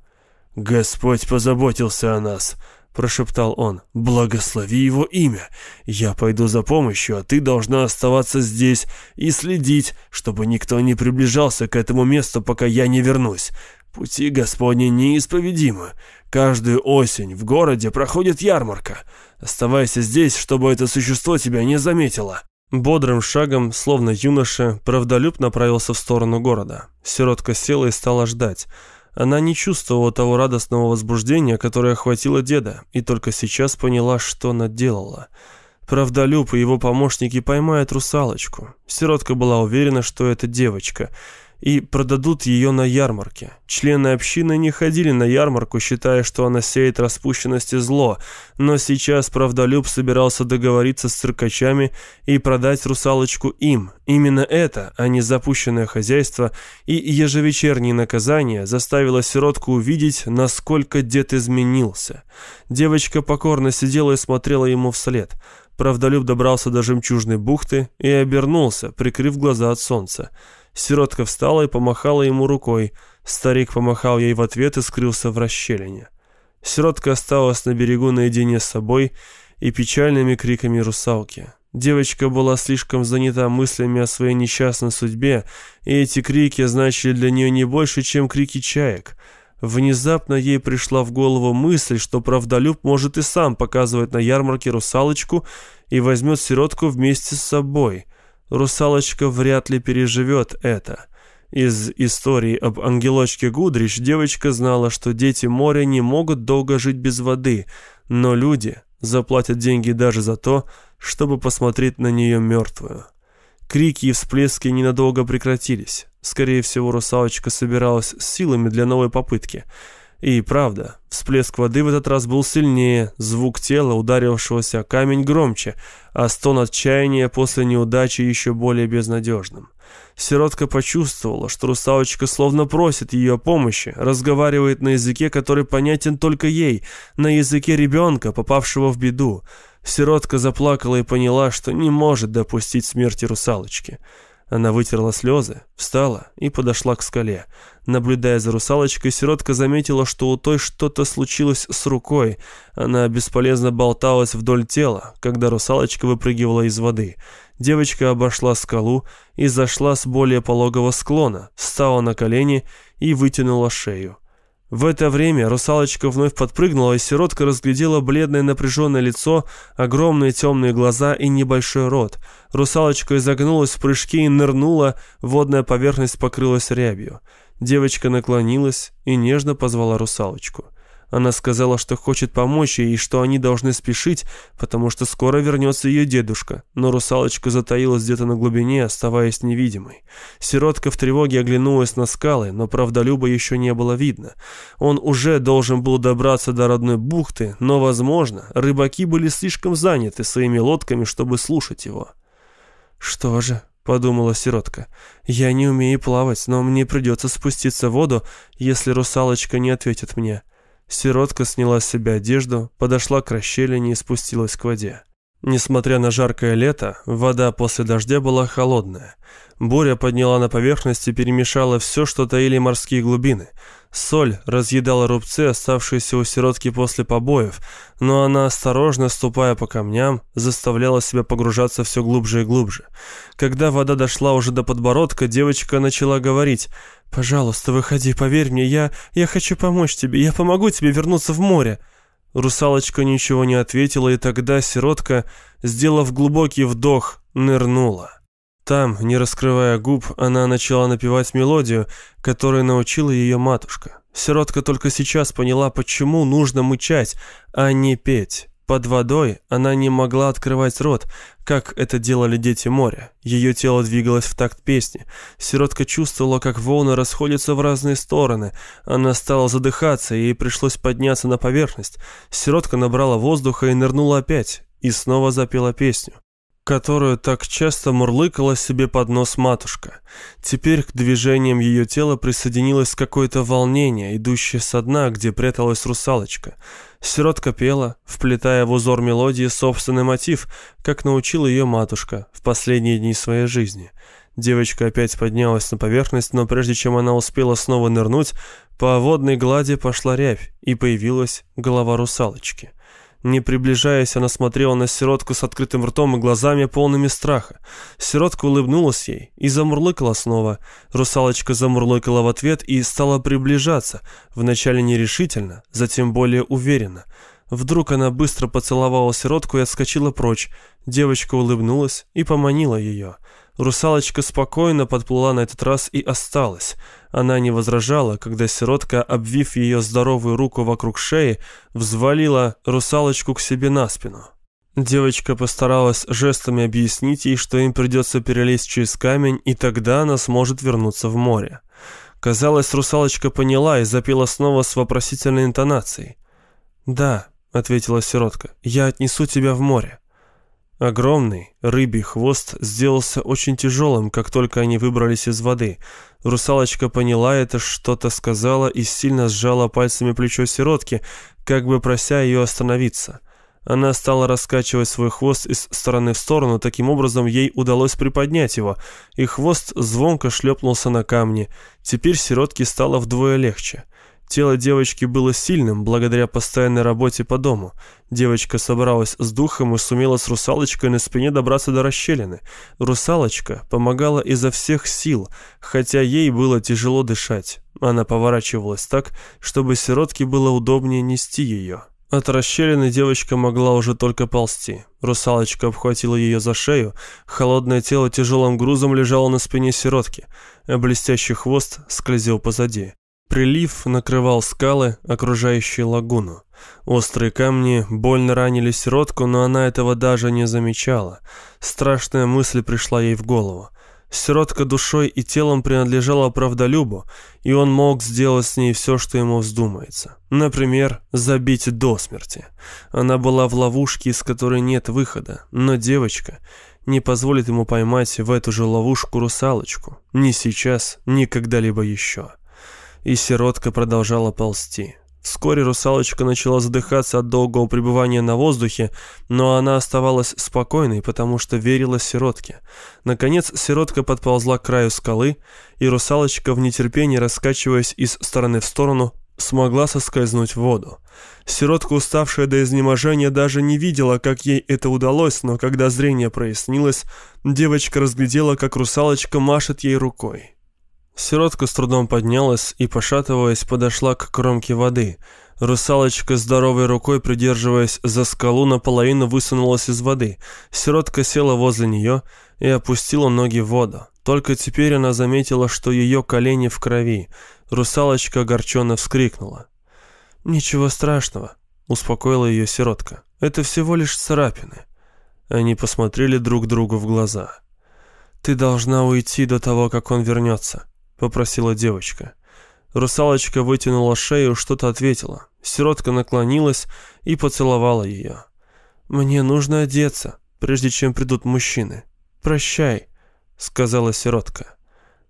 «Господь позаботился о нас», — прошептал он. «Благослови его имя. Я пойду за помощью, а ты должна оставаться здесь и следить, чтобы никто не приближался к этому месту, пока я не вернусь. Пути Господни неисповедимы. Каждую осень в городе проходит ярмарка. Оставайся здесь, чтобы это существо тебя не заметило». Бодрым шагом, словно юноша, правдолюб направился в сторону города. Сиротка села и стала ждать. Она не чувствовала того радостного возбуждения, которое охватило деда, и только сейчас поняла, что она делала. Правдолюб и его помощники поймают русалочку. Сиротка была уверена, что это девочка — и продадут ее на ярмарке. Члены общины не ходили на ярмарку, считая, что она сеет распущенность и зло, но сейчас правдолюб собирался договориться с циркачами и продать русалочку им. Именно это, а не запущенное хозяйство и ежевечерние наказания, заставило сиротку увидеть, насколько дед изменился. Девочка покорно сидела и смотрела ему вслед. Правдолюб добрался до жемчужной бухты и обернулся, прикрыв глаза от солнца. Сиротка встала и помахала ему рукой. Старик помахал ей в ответ и скрылся в расщелине. Сиротка осталась на берегу наедине с собой и печальными криками русалки. Девочка была слишком занята мыслями о своей несчастной судьбе, и эти крики значили для нее не больше, чем крики чаек. Внезапно ей пришла в голову мысль, что правдолюб может и сам показывать на ярмарке русалочку и возьмет сиротку вместе с собой. Русалочка вряд ли переживет это. Из истории об ангелочке Гудрич девочка знала, что дети моря не могут долго жить без воды, но люди заплатят деньги даже за то, чтобы посмотреть на нее мертвую. Крики и всплески ненадолго прекратились. Скорее всего, русалочка собиралась с силами для новой попытки – и правда, всплеск воды в этот раз был сильнее, звук тела, ударившегося камень, громче, а стон отчаяния после неудачи еще более безнадежным. Сиротка почувствовала, что русалочка словно просит ее помощи, разговаривает на языке, который понятен только ей, на языке ребенка, попавшего в беду. Сиротка заплакала и поняла, что не может допустить смерти русалочки. Она вытерла слезы, встала и подошла к скале. Наблюдая за русалочкой, сиротка заметила, что у той что-то случилось с рукой. Она бесполезно болталась вдоль тела, когда русалочка выпрыгивала из воды. Девочка обошла скалу и зашла с более пологого склона, встала на колени и вытянула шею. В это время русалочка вновь подпрыгнула, и сиротка разглядела бледное напряженное лицо, огромные темные глаза и небольшой рот. Русалочка изогнулась в прыжке и нырнула, водная поверхность покрылась рябью. Девочка наклонилась и нежно позвала русалочку. Она сказала, что хочет помочь ей и что они должны спешить, потому что скоро вернется ее дедушка. Но русалочка затаилась где-то на глубине, оставаясь невидимой. Сиротка в тревоге оглянулась на скалы, но правдолюба еще не было видно. Он уже должен был добраться до родной бухты, но, возможно, рыбаки были слишком заняты своими лодками, чтобы слушать его. «Что же?» — подумала сиротка. «Я не умею плавать, но мне придется спуститься в воду, если русалочка не ответит мне». Сиротка сняла с себя одежду, подошла к расщелине и спустилась к воде. Несмотря на жаркое лето, вода после дождя была холодная. Буря подняла на поверхность и перемешала все, что таили морские глубины. Соль разъедала рубцы, оставшиеся у сиротки после побоев, но она, осторожно ступая по камням, заставляла себя погружаться все глубже и глубже. Когда вода дошла уже до подбородка, девочка начала говорить – «Пожалуйста, выходи, поверь мне, я... я хочу помочь тебе, я помогу тебе вернуться в море». Русалочка ничего не ответила, и тогда сиротка, сделав глубокий вдох, нырнула. Там, не раскрывая губ, она начала напевать мелодию, которой научила ее матушка. Сиротка только сейчас поняла, почему нужно мычать, а не петь. Под водой она не могла открывать рот, как это делали дети моря. Ее тело двигалось в такт песни. Сиротка чувствовала, как волны расходятся в разные стороны. Она стала задыхаться, и ей пришлось подняться на поверхность. Сиротка набрала воздуха и нырнула опять, и снова запела песню которую так часто мурлыкала себе под нос матушка. Теперь к движениям ее тела присоединилось какое-то волнение, идущее со дна, где пряталась русалочка. Сиротка пела, вплетая в узор мелодии собственный мотив, как научила ее матушка в последние дни своей жизни. Девочка опять поднялась на поверхность, но прежде чем она успела снова нырнуть, по водной глади пошла рябь, и появилась голова русалочки. Не приближаясь, она смотрела на сиротку с открытым ртом и глазами, полными страха. Сиротка улыбнулась ей и замурлыкала снова. Русалочка замурлыкала в ответ и стала приближаться, вначале нерешительно, затем более уверенно. Вдруг она быстро поцеловала сиротку и отскочила прочь. Девочка улыбнулась и поманила ее. Русалочка спокойно подплыла на этот раз и осталась. Она не возражала, когда сиротка, обвив ее здоровую руку вокруг шеи, взвалила русалочку к себе на спину. Девочка постаралась жестами объяснить ей, что им придется перелезть через камень, и тогда она сможет вернуться в море. Казалось, русалочка поняла и запела снова с вопросительной интонацией. «Да», — ответила сиротка, — «я отнесу тебя в море». Огромный рыбий хвост сделался очень тяжелым, как только они выбрались из воды. Русалочка поняла это, что-то сказала и сильно сжала пальцами плечо сиротки, как бы прося ее остановиться. Она стала раскачивать свой хвост из стороны в сторону, таким образом ей удалось приподнять его, и хвост звонко шлепнулся на камни. Теперь сиротке стало вдвое легче. Тело девочки было сильным благодаря постоянной работе по дому. Девочка собралась с духом и сумела с русалочкой на спине добраться до расщелины. Русалочка помогала изо всех сил, хотя ей было тяжело дышать. Она поворачивалась так, чтобы сиротке было удобнее нести ее. От расщелины девочка могла уже только ползти. Русалочка обхватила ее за шею, холодное тело тяжелым грузом лежало на спине сиротки, а блестящий хвост скользил позади. Прилив накрывал скалы, окружающие лагуну. Острые камни больно ранили сиротку, но она этого даже не замечала. Страшная мысль пришла ей в голову. Сиротка душой и телом принадлежала правдолюбу, и он мог сделать с ней все, что ему вздумается. Например, забить до смерти. Она была в ловушке, из которой нет выхода, но девочка не позволит ему поймать в эту же ловушку русалочку. Ни сейчас, ни когда-либо еще и сиротка продолжала ползти. Вскоре русалочка начала задыхаться от долгого пребывания на воздухе, но она оставалась спокойной, потому что верила сиротке. Наконец сиротка подползла к краю скалы, и русалочка в нетерпении, раскачиваясь из стороны в сторону, смогла соскользнуть в воду. Сиротка, уставшая до изнеможения, даже не видела, как ей это удалось, но когда зрение прояснилось, девочка разглядела, как русалочка машет ей рукой. Сиротка с трудом поднялась и, пошатываясь, подошла к кромке воды. Русалочка здоровой рукой, придерживаясь за скалу, наполовину высунулась из воды. Сиротка села возле нее и опустила ноги в воду. Только теперь она заметила, что ее колени в крови. Русалочка огорченно вскрикнула. «Ничего страшного», — успокоила ее сиротка. «Это всего лишь царапины». Они посмотрели друг другу в глаза. «Ты должна уйти до того, как он вернется», попросила девочка. Русалочка вытянула шею, что-то ответила. Сиротка наклонилась и поцеловала ее. «Мне нужно одеться, прежде чем придут мужчины. Прощай», — сказала сиротка.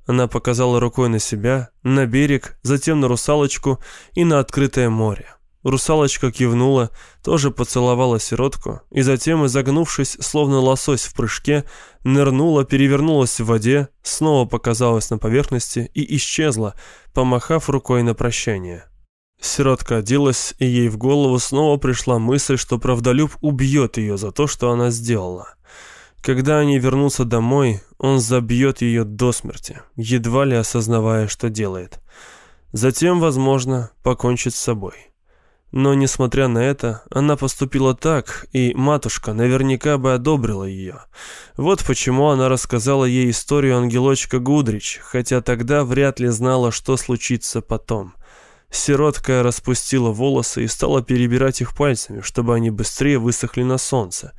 Она показала рукой на себя, на берег, затем на русалочку и на открытое море. Русалочка кивнула, тоже поцеловала сиротку, и затем, изогнувшись, словно лосось в прыжке, нырнула, перевернулась в воде, снова показалась на поверхности и исчезла, помахав рукой на прощание. Сиротка оделась, и ей в голову снова пришла мысль, что правдолюб убьет ее за то, что она сделала. Когда они вернутся домой, он забьет ее до смерти, едва ли осознавая, что делает. Затем, возможно, покончит с собой. Но, несмотря на это, она поступила так, и матушка наверняка бы одобрила ее. Вот почему она рассказала ей историю ангелочка Гудрич, хотя тогда вряд ли знала, что случится потом. Сиротка распустила волосы и стала перебирать их пальцами, чтобы они быстрее высохли на солнце.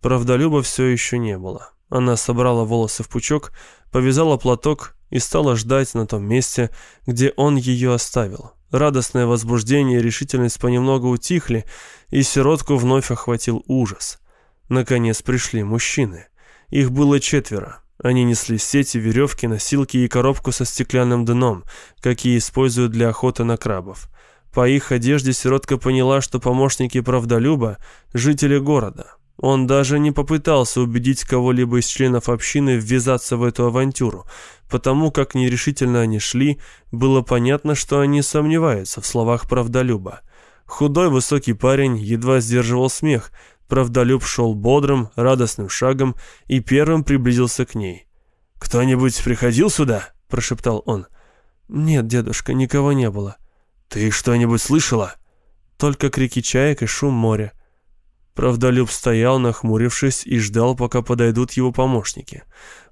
Правдолюба все еще не было. Она собрала волосы в пучок, повязала платок и стала ждать на том месте, где он ее оставил. Радостное возбуждение и решительность понемногу утихли, и сиротку вновь охватил ужас. Наконец пришли мужчины. Их было четверо. Они несли сети, веревки, носилки и коробку со стеклянным дном, какие используют для охоты на крабов. По их одежде сиротка поняла, что помощники правдолюба – жители города. Он даже не попытался убедить кого-либо из членов общины ввязаться в эту авантюру, потому как нерешительно они шли, было понятно, что они сомневаются в словах правдолюба. Худой высокий парень едва сдерживал смех, правдолюб шел бодрым, радостным шагом и первым приблизился к ней. «Кто-нибудь приходил сюда?» – прошептал он. «Нет, дедушка, никого не было». «Ты что-нибудь слышала?» «Только крики чаек и шум моря». Правдолюб стоял, нахмурившись, и ждал, пока подойдут его помощники.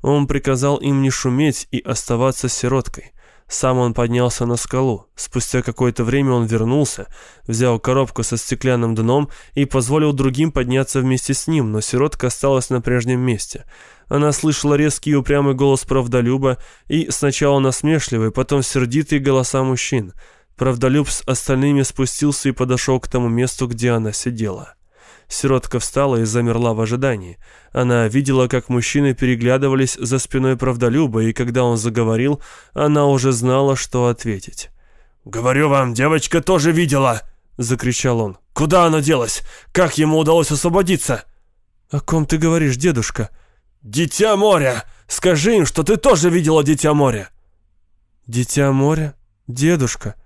Он приказал им не шуметь и оставаться сироткой. Сам он поднялся на скалу. Спустя какое-то время он вернулся, взял коробку со стеклянным дном и позволил другим подняться вместе с ним, но сиротка осталась на прежнем месте. Она слышала резкий и упрямый голос правдолюба и сначала насмешливый, потом сердитые голоса мужчин. Правдолюб с остальными спустился и подошел к тому месту, где она сидела. Сиротка встала и замерла в ожидании. Она видела, как мужчины переглядывались за спиной правдолюба, и когда он заговорил, она уже знала, что ответить. «Говорю вам, девочка тоже видела!» — закричал он. «Куда она делась? Как ему удалось освободиться?» «О ком ты говоришь, дедушка?» «Дитя моря! Скажи им, что ты тоже видела Дитя моря!» «Дитя моря? Дедушка?»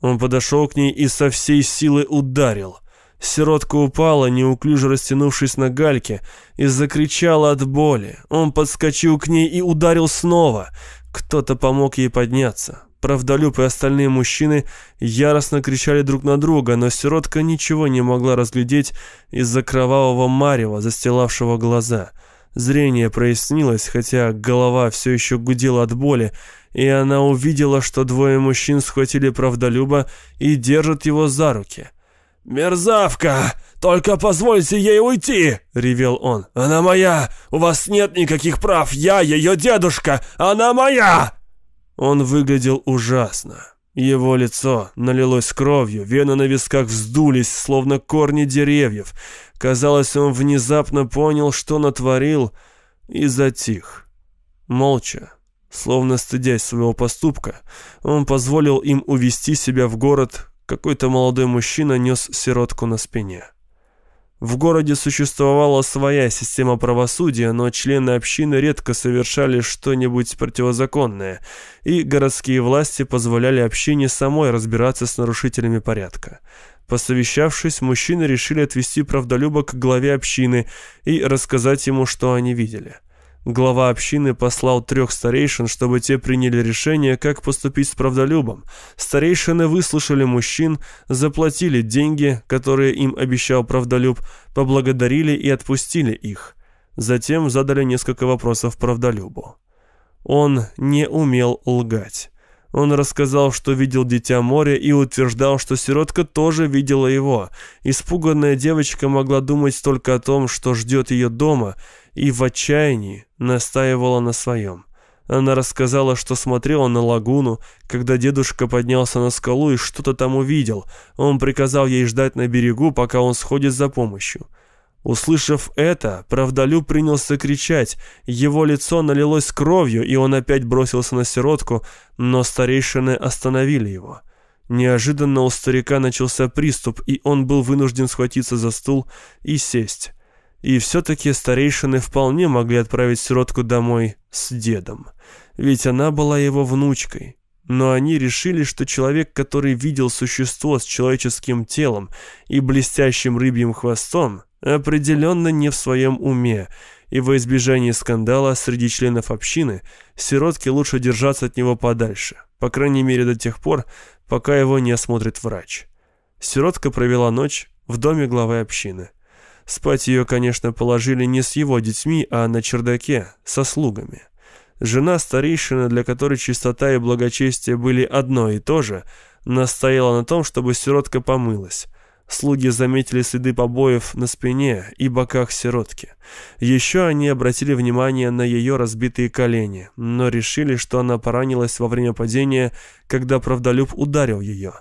Он подошел к ней и со всей силы ударил — Сиротка упала, неуклюже растянувшись на гальке, и закричала от боли. Он подскочил к ней и ударил снова. Кто-то помог ей подняться. Правдолюб и остальные мужчины яростно кричали друг на друга, но сиротка ничего не могла разглядеть из-за кровавого марева, застилавшего глаза. Зрение прояснилось, хотя голова все еще гудела от боли, и она увидела, что двое мужчин схватили правдолюба и держат его за руки — «Мерзавка! Только позвольте ей уйти!» — ревел он. «Она моя! У вас нет никаких прав! Я ее дедушка! Она моя!» Он выглядел ужасно. Его лицо налилось кровью, вены на висках вздулись, словно корни деревьев. Казалось, он внезапно понял, что натворил, и затих. Молча, словно стыдясь своего поступка, он позволил им увести себя в город, какой-то молодой мужчина нес сиротку на спине. В городе существовала своя система правосудия, но члены общины редко совершали что-нибудь противозаконное, и городские власти позволяли общине самой разбираться с нарушителями порядка. Посовещавшись, мужчины решили отвести правдолюба к главе общины и рассказать ему, что они видели. Глава общины послал трех старейшин, чтобы те приняли решение, как поступить с правдолюбом. Старейшины выслушали мужчин, заплатили деньги, которые им обещал правдолюб, поблагодарили и отпустили их. Затем задали несколько вопросов правдолюбу. Он не умел лгать. Он рассказал, что видел Дитя моря и утверждал, что сиротка тоже видела его. Испуганная девочка могла думать только о том, что ждет ее дома – и в отчаянии настаивала на своем. Она рассказала, что смотрела на лагуну, когда дедушка поднялся на скалу и что-то там увидел. Он приказал ей ждать на берегу, пока он сходит за помощью. Услышав это, правдолюб принялся кричать. Его лицо налилось кровью, и он опять бросился на сиротку, но старейшины остановили его. Неожиданно у старика начался приступ, и он был вынужден схватиться за стул и сесть. И все-таки старейшины вполне могли отправить сиротку домой с дедом, ведь она была его внучкой. Но они решили, что человек, который видел существо с человеческим телом и блестящим рыбьим хвостом, определенно не в своем уме, и во избежание скандала среди членов общины сиротке лучше держаться от него подальше, по крайней мере до тех пор, пока его не осмотрит врач. Сиротка провела ночь в доме главы общины. Спать ее, конечно, положили не с его детьми, а на чердаке, со слугами. Жена старейшина, для которой чистота и благочестие были одно и то же, настояла на том, чтобы сиротка помылась. Слуги заметили следы побоев на спине и боках сиротки. Еще они обратили внимание на ее разбитые колени, но решили, что она поранилась во время падения, когда правдолюб ударил ее.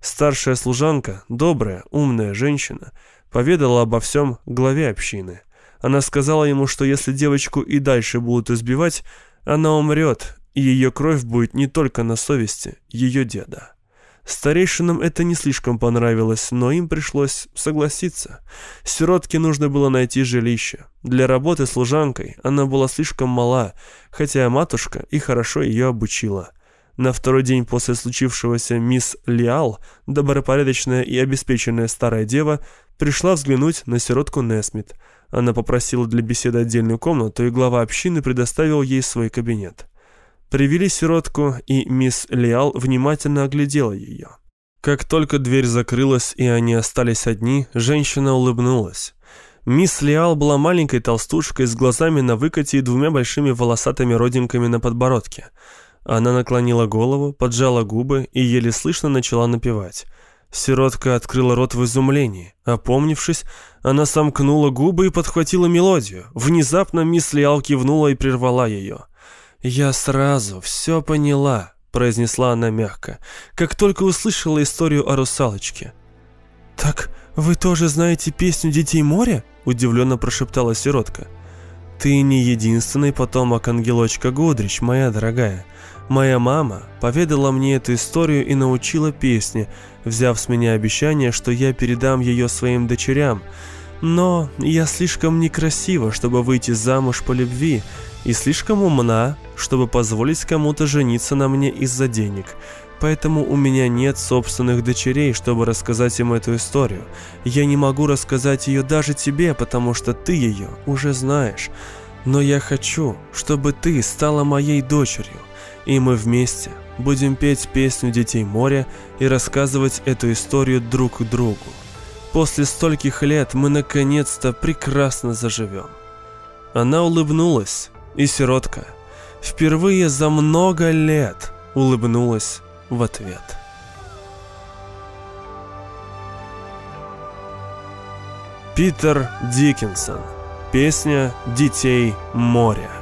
Старшая служанка, добрая, умная женщина, поведала обо всем главе общины. Она сказала ему, что если девочку и дальше будут избивать, она умрет, и ее кровь будет не только на совести ее деда. Старейшинам это не слишком понравилось, но им пришлось согласиться. Сиротке нужно было найти жилище. Для работы служанкой она была слишком мала, хотя матушка и хорошо ее обучила. На второй день после случившегося мисс Лиал, добропорядочная и обеспеченная старая дева, пришла взглянуть на сиротку Несмит. Она попросила для беседы отдельную комнату, и глава общины предоставил ей свой кабинет. Привели сиротку, и мисс Лиал внимательно оглядела ее. Как только дверь закрылась и они остались одни, женщина улыбнулась. Мисс Лиал была маленькой толстушкой с глазами на выкате и двумя большими волосатыми родинками на подбородке. Она наклонила голову, поджала губы и еле слышно начала напевать. Сиротка открыла рот в изумлении. Опомнившись, она сомкнула губы и подхватила мелодию. Внезапно мисс Лиал кивнула и прервала ее. «Я сразу все поняла», — произнесла она мягко, как только услышала историю о русалочке. «Так вы тоже знаете песню «Детей моря»?» — удивленно прошептала сиротка. «Ты не единственный потомок ангелочка Гудрич, моя дорогая. Моя мама поведала мне эту историю и научила песне, взяв с меня обещание, что я передам ее своим дочерям. Но я слишком некрасива, чтобы выйти замуж по любви, и слишком умна, чтобы позволить кому-то жениться на мне из-за денег. Поэтому у меня нет собственных дочерей, чтобы рассказать им эту историю. Я не могу рассказать ее даже тебе, потому что ты ее уже знаешь. Но я хочу, чтобы ты стала моей дочерью, и мы вместе будем петь песню «Детей моря» и рассказывать эту историю друг другу. После стольких лет мы наконец-то прекрасно заживем. Она улыбнулась, и сиротка впервые за много лет улыбнулась в ответ. Питер Диккенсон. Песня «Детей моря».